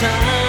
time.